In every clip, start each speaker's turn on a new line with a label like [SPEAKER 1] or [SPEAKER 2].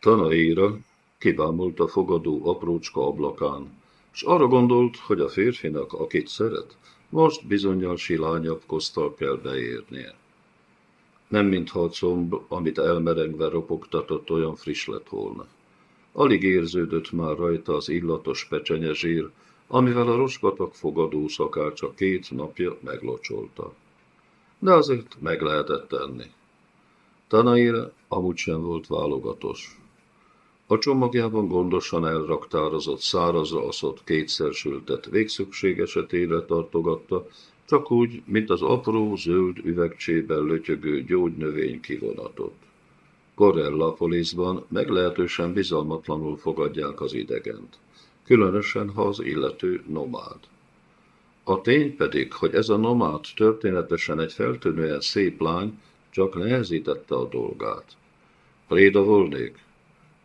[SPEAKER 1] Tanaéra kibámult a fogadó aprócska ablakán, és arra gondolt, hogy a férfinak, akit szeret, most bizonyal silányabb kosztal kell beérnie. Nem mintha a comb, amit elmerengve ropogtatott, olyan friss lett volna. Alig érződött már rajta az illatos pecsenyezsír, amivel a roskatak fogadó szakár csak két napja meglocsolta. De azért meg lehetett tenni. Tanaira amúgy sem volt válogatos. A csomagjában gondosan elraktározott, szárazra aszott, kétszer sültett végszükség esetére tartogatta, csak úgy, mint az apró, zöld üvegcsében lötyögő gyógynövény kivonatot. Correllapolisban meglehetősen bizalmatlanul fogadják az idegent, különösen ha az illető nomád. A tény pedig, hogy ez a nomád történetesen egy feltűnően szép lány, csak nehezítette a dolgát. Préda volnék,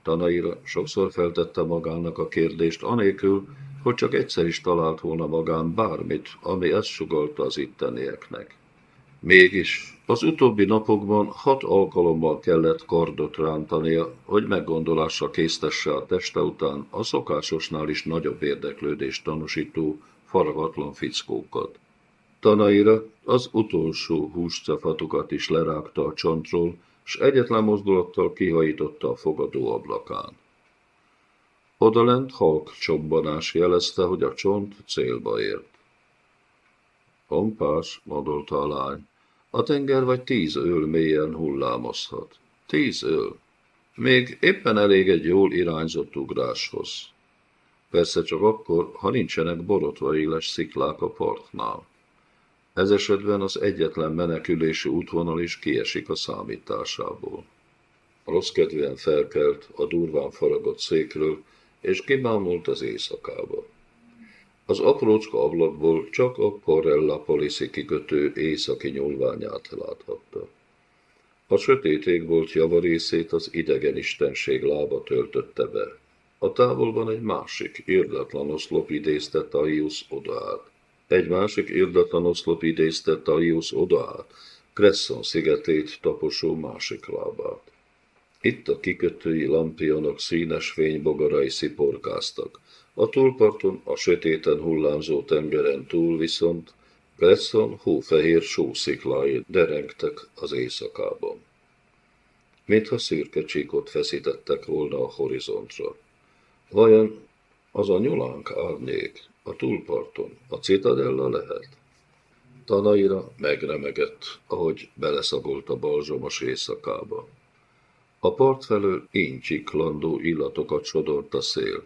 [SPEAKER 1] Tanaira sokszor feltette magának a kérdést, anélkül, hogy csak egyszer is talált volna magán bármit, ami ezt sugalta az ittenieknek. Mégis az utóbbi napokban hat alkalommal kellett kardot rántania, hogy meggondolásra késztesse a teste után a szokásosnál is nagyobb érdeklődést tanúsító faragatlan fickókat. Tanaira az utolsó húscafatokat is lerágta a csontról, s egyetlen mozdulattal kihajította a fogadó ablakán. Odalent halk csobbanás jelezte, hogy a csont célba ért. Pompás, modolta a lány, a tenger vagy tíz öl mélyen hullámozhat. Tíz öl. Még éppen elég egy jól irányzott ugráshoz. Persze csak akkor, ha nincsenek borotva éles sziklák a partnál. Ez esetben az egyetlen menekülési útvonal is kiesik a számításából. Rossz kedvűen felkelt a durván faragott székről, és kibámult az éjszakába. Az aprócska ablakból csak a Corella Policy kikötő északi nyúlványát láthatta. A sötét égbolt javarészét az idegen istenség lába töltötte be. A távolban egy másik, irdatlan oszlop idézte Taius odaát. Egy másik irdatlan oszlop idézte Talius odaát, Cresson szigetét taposó másik lábát. Itt a kikötői lampionok színes fénybogarai sziporkáztak. A túlparton, a sötéten hullámzó tengeren túl viszont Cresson hófehér sósziklái derengtek az éjszakában. Mintha szürke csíkot feszítettek volna a horizontra. Vajon az a nyulánk árnyék, a túlparton, a citadella lehet? Tanaira megremegett, ahogy beleszagolt a balzsomos éjszakába. A part felől incsiklandó illatokat sodort a szél.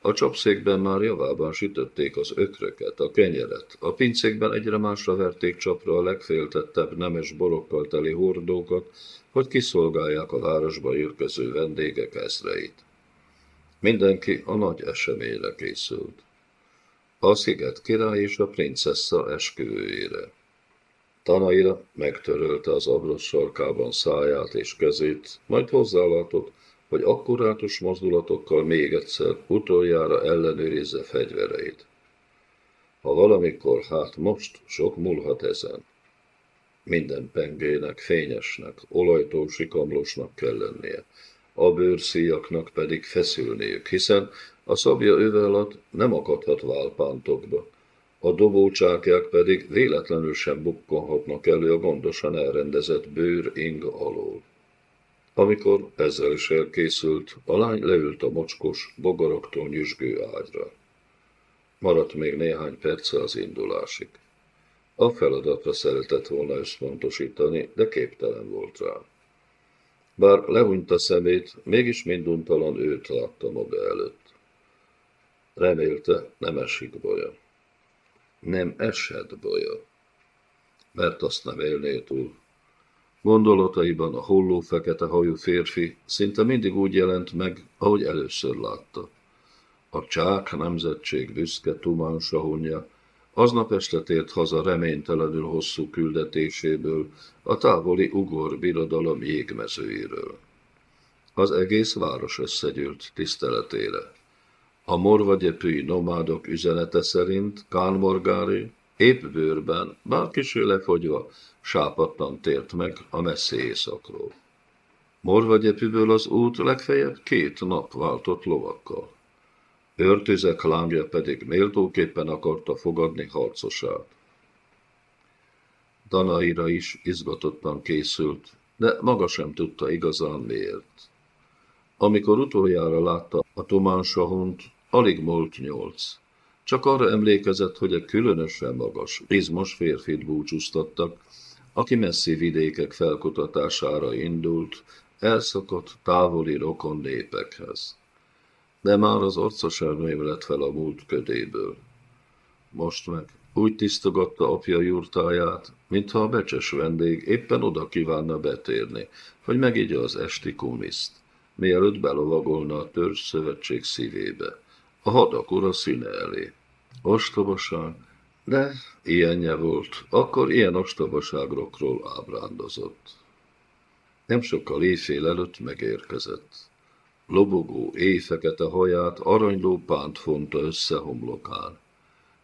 [SPEAKER 1] A csapszékben már javában sütötték az ökröket, a kenyeret, a pincékben egyre másra verték csapra a legféltettebb nemes borokkal teli hordókat, hogy kiszolgálják a városba érkező vendégek ezreit. Mindenki a nagy eseményre készült a sziget király és a princessa esküvőjére. Tanaira megtörölte az ablak sarkában száját és kezét, majd hozzálátott, hogy akkurátus mozdulatokkal még egyszer utoljára ellenőrizze fegyvereit. Ha valamikor, hát most sok múlhat ezen. Minden pengének fényesnek, olajtól sikamlósnak kell lennie, a bőrszíjaknak pedig feszülniük, hiszen a szabja öve nem akadhat válpántokba, a dobócsákják pedig véletlenül sem bukkanhatnak elő a gondosan elrendezett bőr ing alól. Amikor ezzel is elkészült, a lány leült a mocskos, bogoroktól nyüzsgő ágyra. Maradt még néhány perce az indulásig. A feladatra szeretett volna összpontosítani, de képtelen volt rá. Bár lehúnyta szemét, mégis minduntalan őt látta maga előtt. Remélte, nem esik bolya. Nem esett bolya, mert azt nem élné túl. Gondolataiban a holló fekete hajú férfi szinte mindig úgy jelent meg, ahogy először látta. A csák nemzetség büszke Tumán sahunja, aznap este tért haza reménytelenül hosszú küldetéséből, a távoli ugor birodalom jégmezőiről. Az egész város összegyűlt tiszteletére. A morvagyepői nomádok üzenete szerint Kán Morgári épp bőrben, bár kiső lefogyva, sápattan tért meg a messzi éjszakról. Morvagyepűből az út legfeljebb két nap váltott lovakkal. Őrtüzek lángja pedig méltóképpen akarta fogadni harcosát. Danaira is izgatottan készült, de maga sem tudta igazán miért. Amikor utoljára látta a Tomán Sahont, alig múlt nyolc. Csak arra emlékezett, hogy egy különösen magas, izmos férfit búcsúztattak, aki messzi vidékek felkutatására indult, elszokott távoli rokon népekhez. De már az arca lett fel a múlt ködéből. Most meg úgy tisztogatta apja jurtáját, mintha a becses vendég éppen oda kívánna betérni, hogy megigye az esti kumiszt, mielőtt belovagolna a törzs szövetség szívébe, a hadak ura színe elé. Ostobaság, de ilyenje volt, akkor ilyen ostobaságokról ábrándozott. Nem sokkal éjfél előtt megérkezett. Lobogó éjfekete haját aranyló pánt fonta össze homlokán.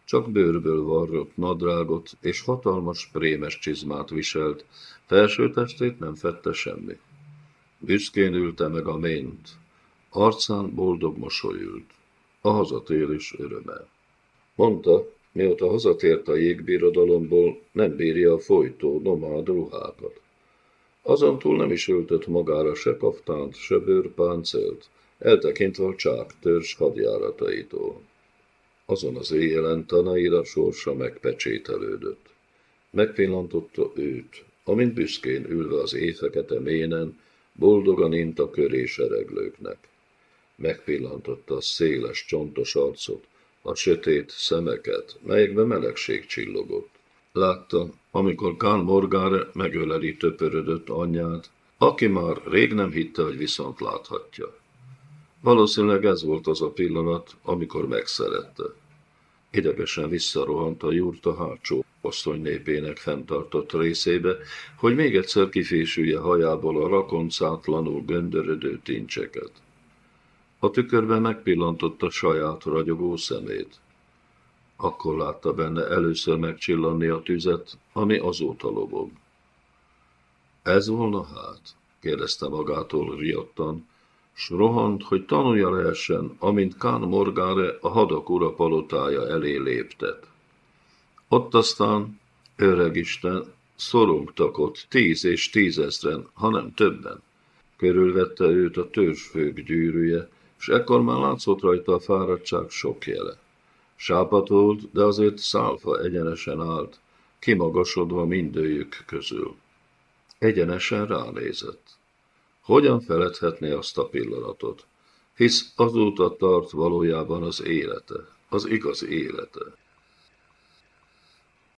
[SPEAKER 1] Csak bőrből varrott nadrágot és hatalmas prémes csizmát viselt, felső testét nem fette semmi. Büszkén ülte meg a ményt, arcán boldog mosolyült, a hazatérés öröme. Mondta, mióta hazatért a jégbirodalomból, nem bírja a folytó nomád ruhákat. Azon túl nem is öltött magára se kaftánt, se bőrpáncélt, eltekintve a csák törzs hadjárataitól. Azon az éjjelen Tanaira sorsa megpecsételődött. Megpillantotta őt, amint büszkén ülve az éjfekete ménen, boldogan int a köré sereglőknek. Megpillantotta a széles, csontos arcot, a sötét szemeket, melyekbe melegség csillogott. Látta, amikor Kán Morgár megöleli töpörödött anyját, aki már rég nem hitte, hogy viszont láthatja. Valószínűleg ez volt az a pillanat, amikor megszerette. Idegesen visszarohant a jurta hátsó osztony népének fenntartott részébe, hogy még egyszer kifésülje hajából a rakoncátlanul göndörödő tincseket. A tükörben megpillantotta saját ragyogó szemét. Akkor látta benne először megcsillanni a tüzet, ami azóta lobog. Ez volna hát? kérdezte magától riadtan, s rohant, hogy tanulja lehessen, amint Kán Morgáre a hadak ura palotája elé léptet. Ott aztán, öregisten, szorongtak ott tíz és tízezren, hanem többen. Körülvette őt a törzsfők gyűrűje, és ekkor már látszott rajta a fáradtság sok jele. Sápatolt, de azért szálfa egyenesen állt, kimagasodva mindőjük közül. Egyenesen ránézett. Hogyan feledhetné azt a pillanatot? Hisz azóta tart valójában az élete, az igaz élete.